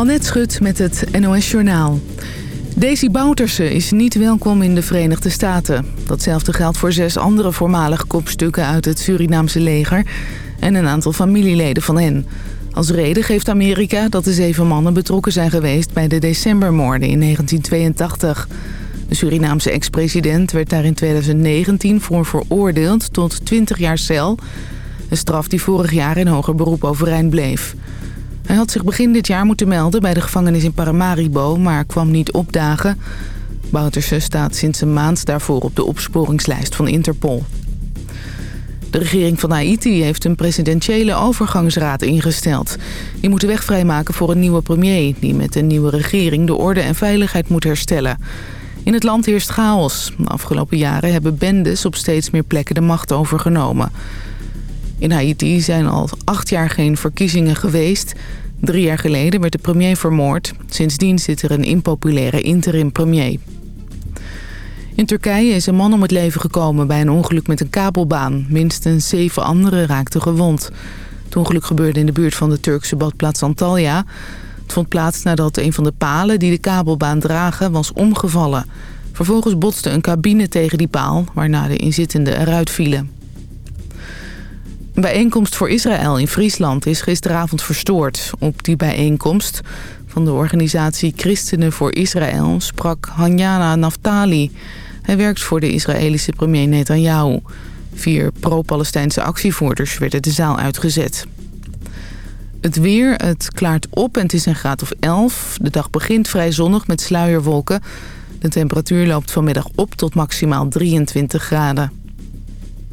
Annette Schut met het NOS Journaal. Daisy Bouterse is niet welkom in de Verenigde Staten. Datzelfde geldt voor zes andere voormalige kopstukken uit het Surinaamse leger... en een aantal familieleden van hen. Als reden geeft Amerika dat de zeven mannen betrokken zijn geweest... bij de decembermoorden in 1982. De Surinaamse ex-president werd daar in 2019 voor veroordeeld tot 20 jaar cel... een straf die vorig jaar in hoger beroep overeind bleef... Hij had zich begin dit jaar moeten melden bij de gevangenis in Paramaribo, maar kwam niet opdagen. Bouterse staat sinds een maand daarvoor op de opsporingslijst van Interpol. De regering van Haiti heeft een presidentiële overgangsraad ingesteld. Die moet de weg vrijmaken voor een nieuwe premier... die met een nieuwe regering de orde en veiligheid moet herstellen. In het land heerst chaos. De afgelopen jaren hebben bendes op steeds meer plekken de macht overgenomen. In Haiti zijn al acht jaar geen verkiezingen geweest. Drie jaar geleden werd de premier vermoord. Sindsdien zit er een impopulaire interim-premier. In Turkije is een man om het leven gekomen bij een ongeluk met een kabelbaan. Minstens zeven anderen raakten gewond. Het ongeluk gebeurde in de buurt van de Turkse badplaats Antalya. Het vond plaats nadat een van de palen die de kabelbaan dragen was omgevallen. Vervolgens botste een cabine tegen die paal, waarna de inzittenden eruit vielen. Een bijeenkomst voor Israël in Friesland is gisteravond verstoord. Op die bijeenkomst van de organisatie Christenen voor Israël sprak Hanjana Naftali. Hij werkt voor de Israëlische premier Netanyahu. Vier pro-Palestijnse actievoerders werden de zaal uitgezet. Het weer, het klaart op en het is een graad of 11. De dag begint vrij zonnig met sluierwolken. De temperatuur loopt vanmiddag op tot maximaal 23 graden.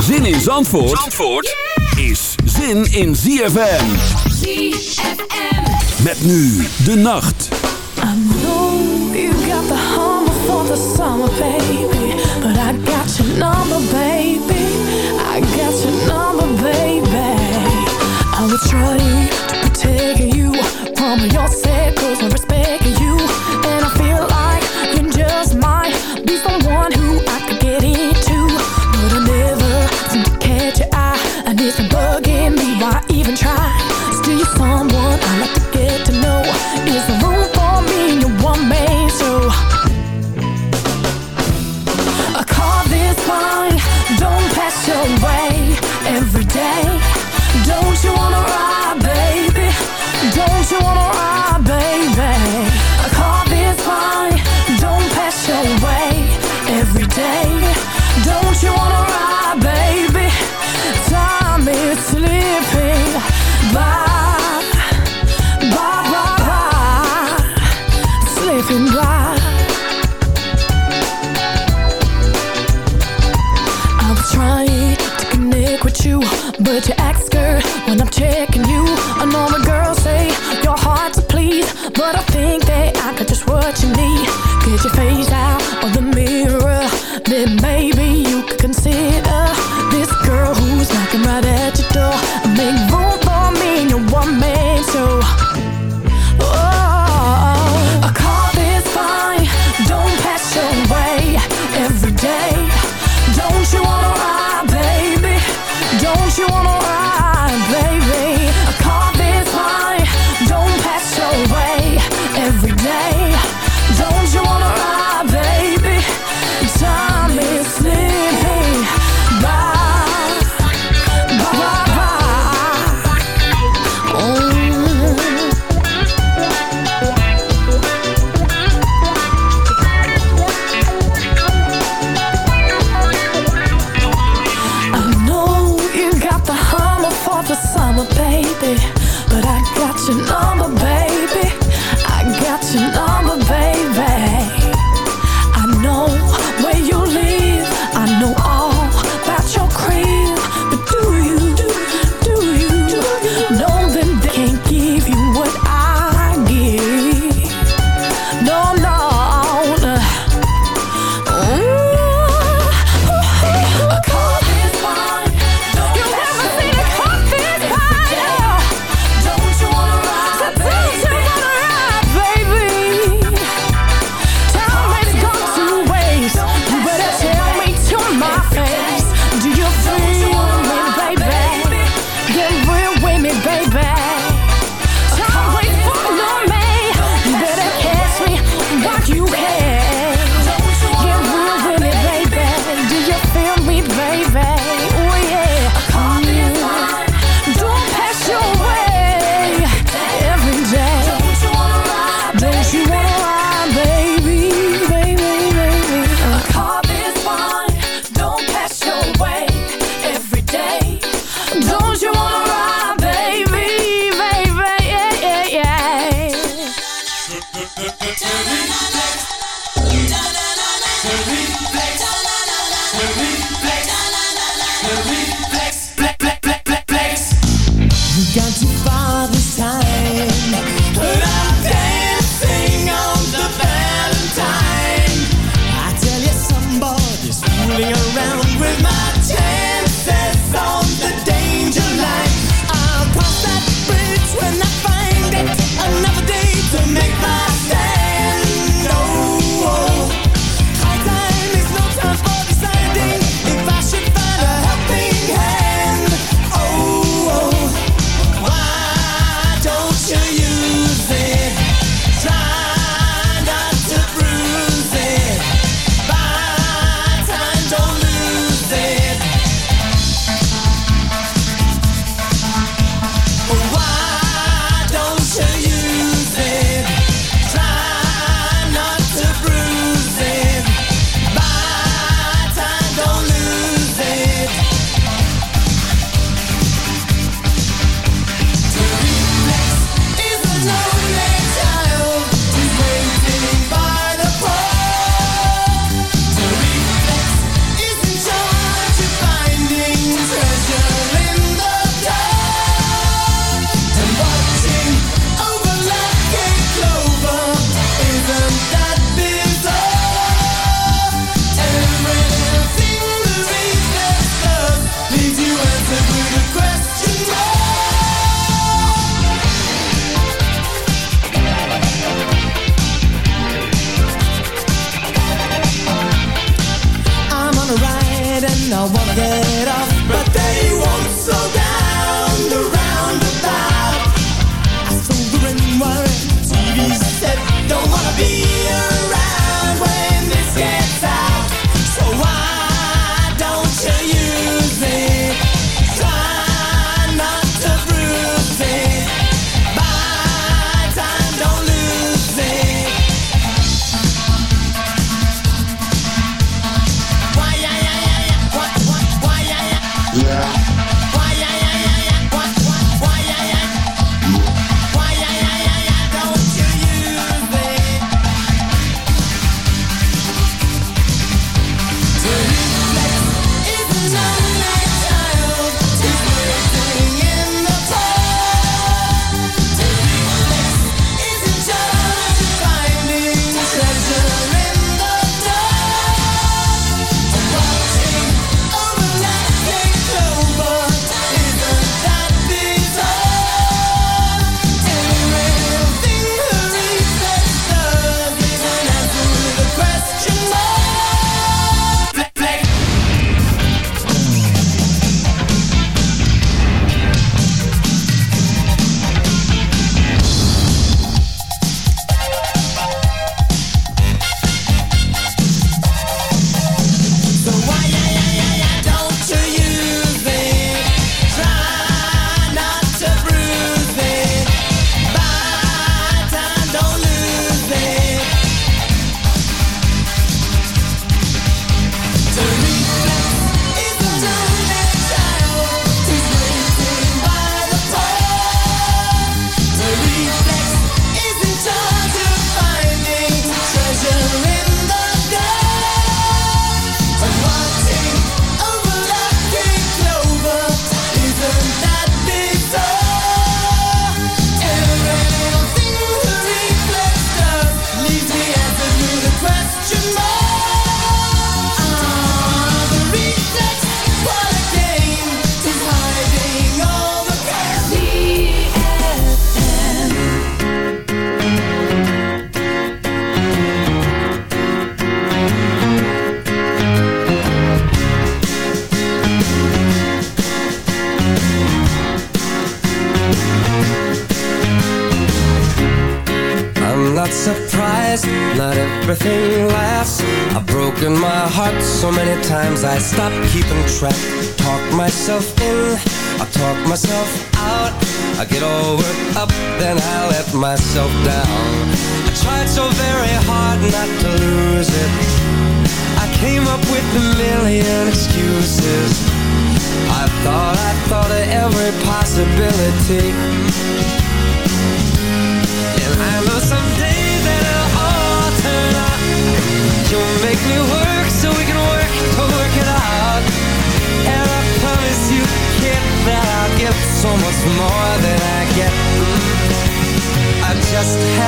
Zin in Zandvoort, Zandvoort? is zin in ZFM. ZFM. Met nu de nacht. I know you got the hummer for the summer, baby. But I got your number, baby. I got your number, baby. I will try to protect you from your circles and respect you. And I feel like you just might be someone who I could get into. But I think that I got just what you need. Get your face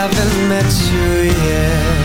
haven't met you yet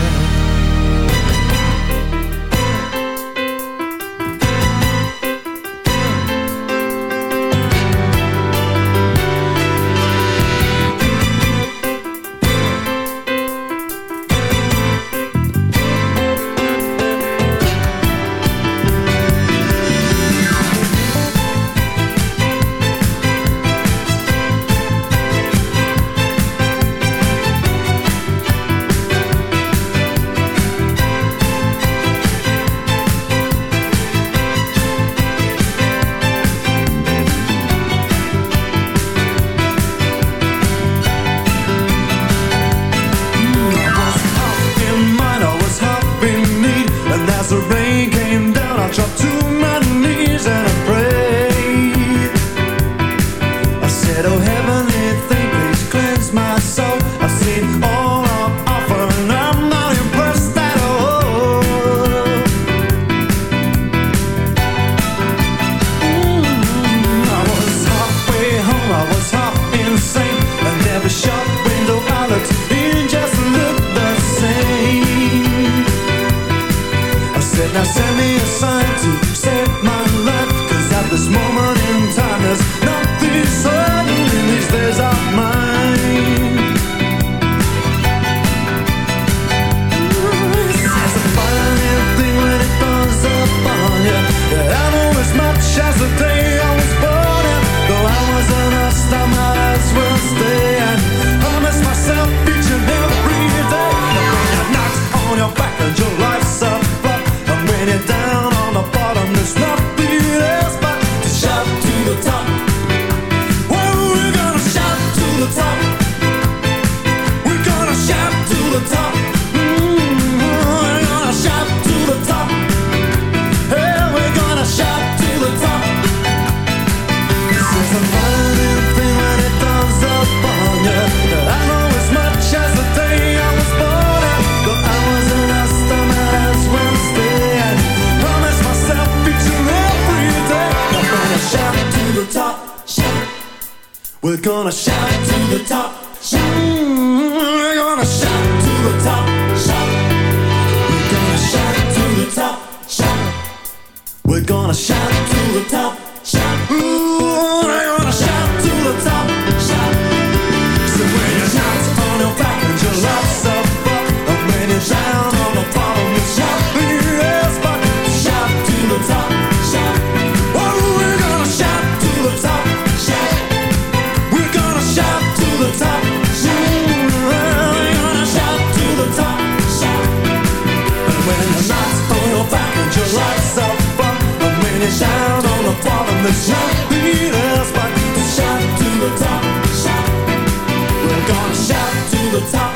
On the bottom, but shout to the top. We're gonna shout to the top.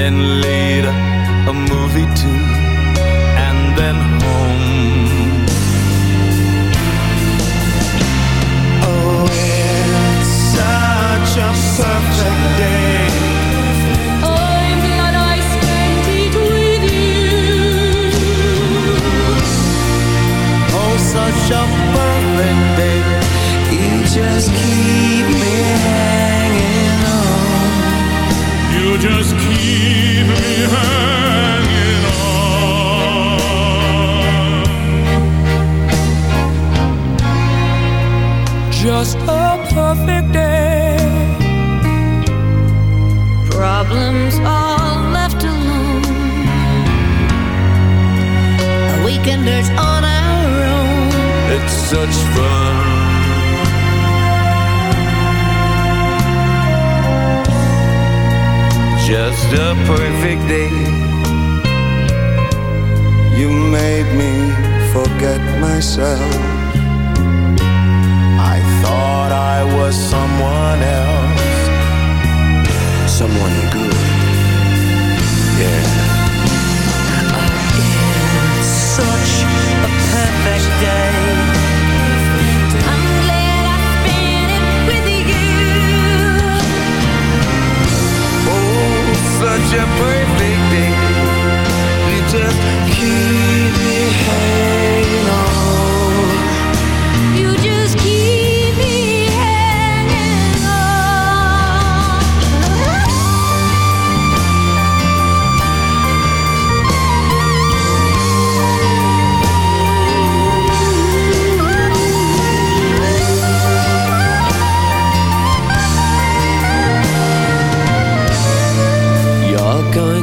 then later a movie too, and then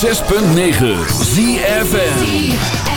106.9 ZFN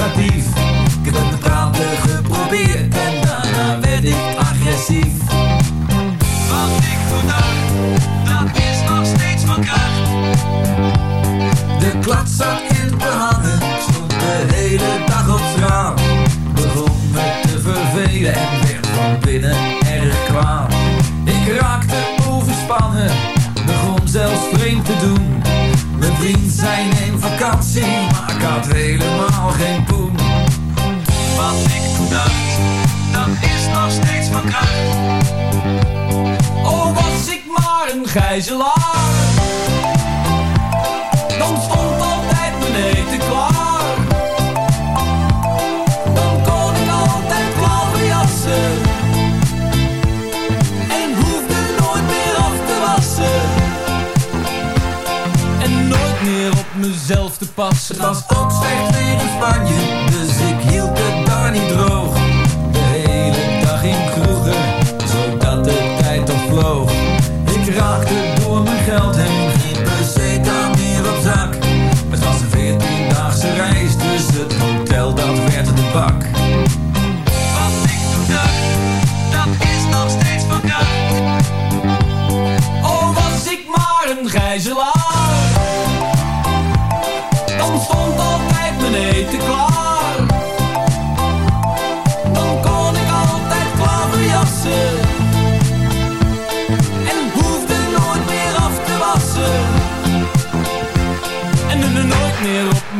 Ik heb het te praten geprobeerd en daarna werd ik agressief. Wat ik vandaag, dat is nog steeds van kracht. De klad zat in de hangen, stond de hele dag op straat. Begon me te vervelen en werd van binnen erg kwaad. Ik raakte overspannen, begon zelfs vreemd te doen. Mijn vriend zijn in vakantie had helemaal geen poen. Wat ik toen dacht, dat is nog steeds van kracht. Oh, was ik maar een gijzelaar.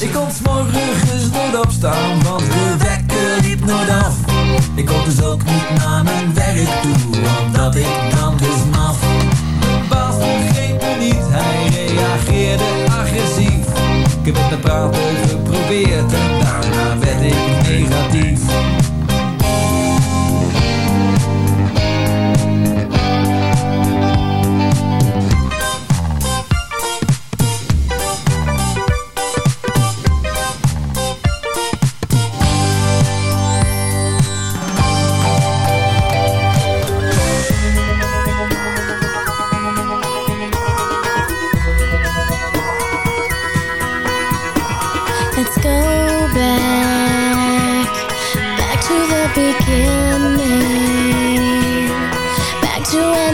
Ik goes.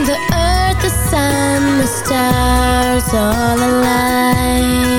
the earth, the sun, the stars all alive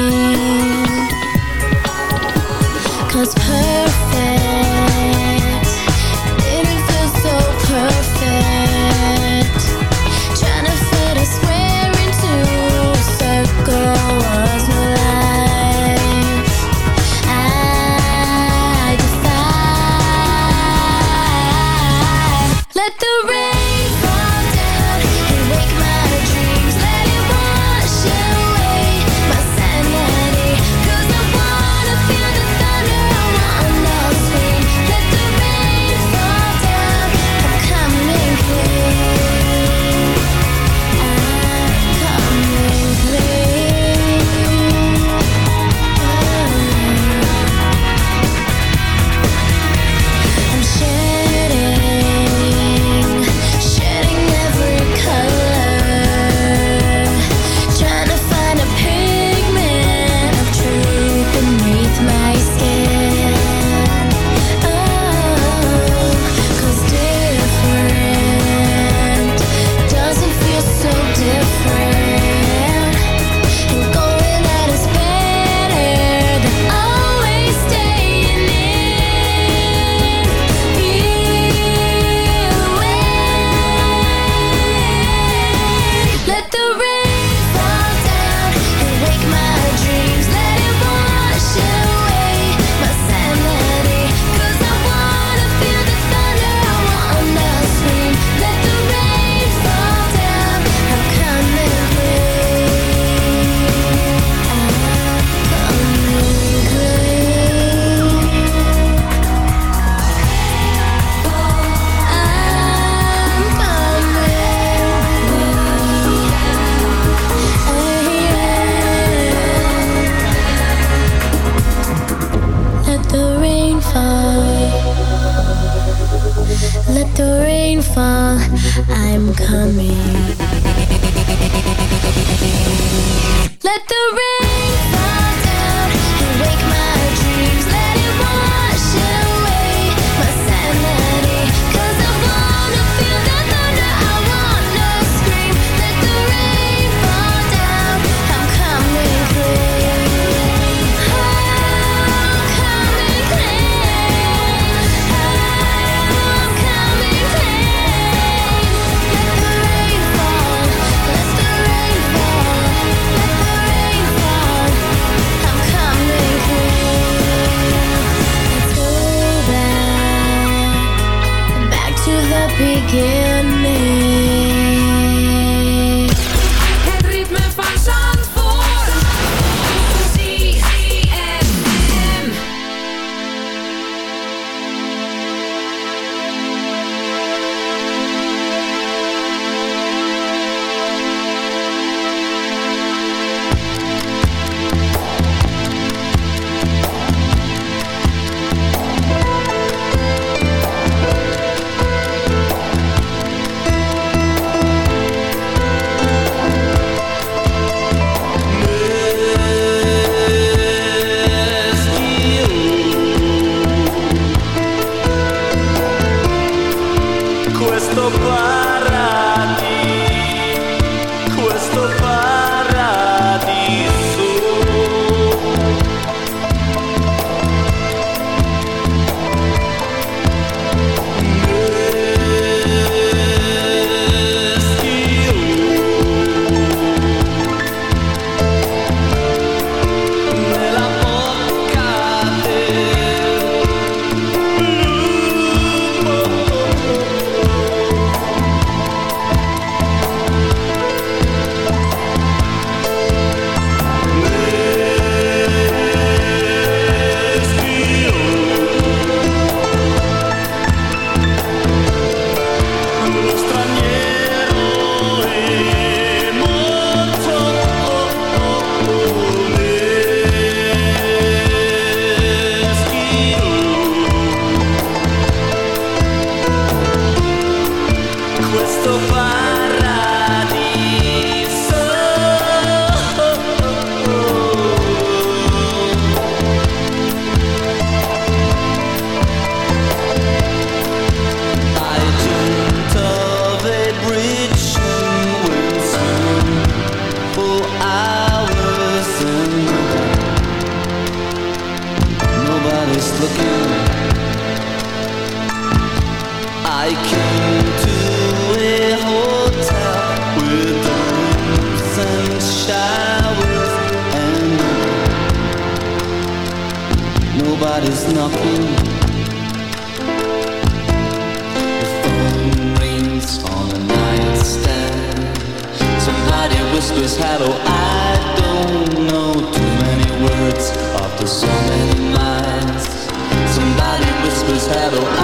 saddle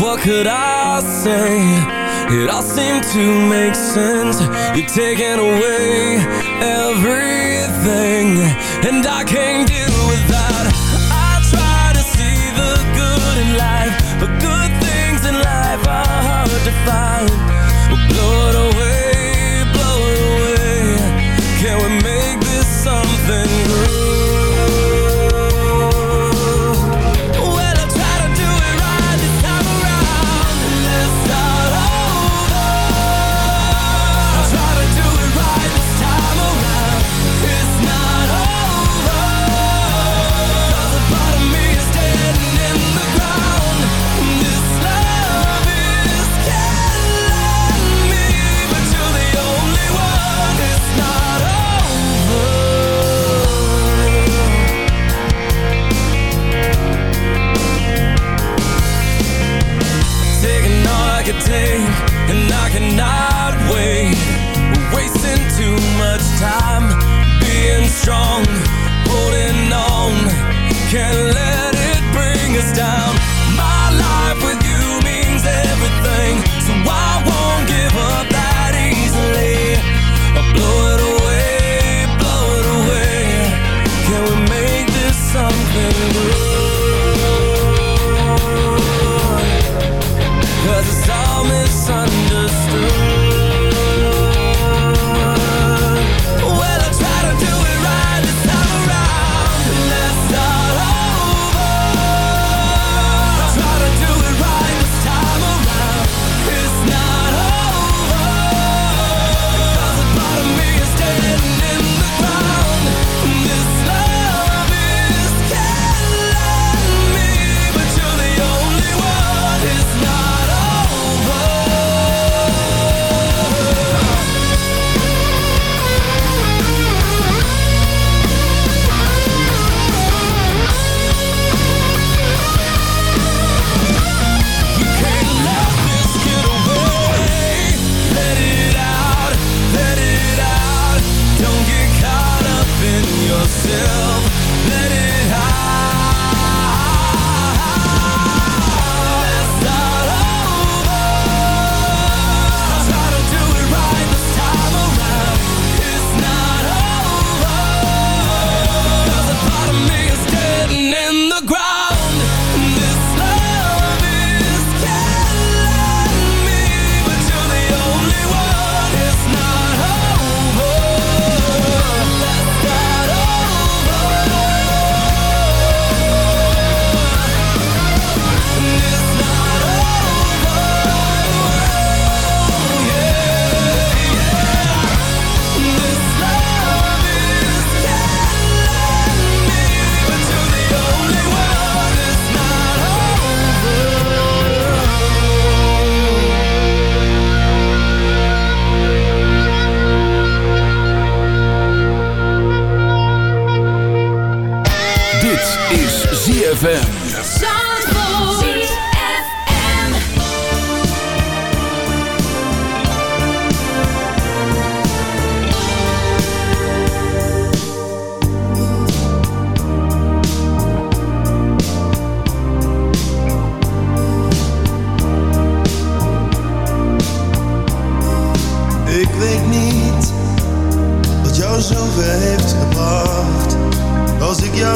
What could I say? It all seemed to make sense. You're taking away everything And I can't deal with that. I try to see the good in life But good things in life are hard to find. can't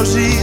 rosy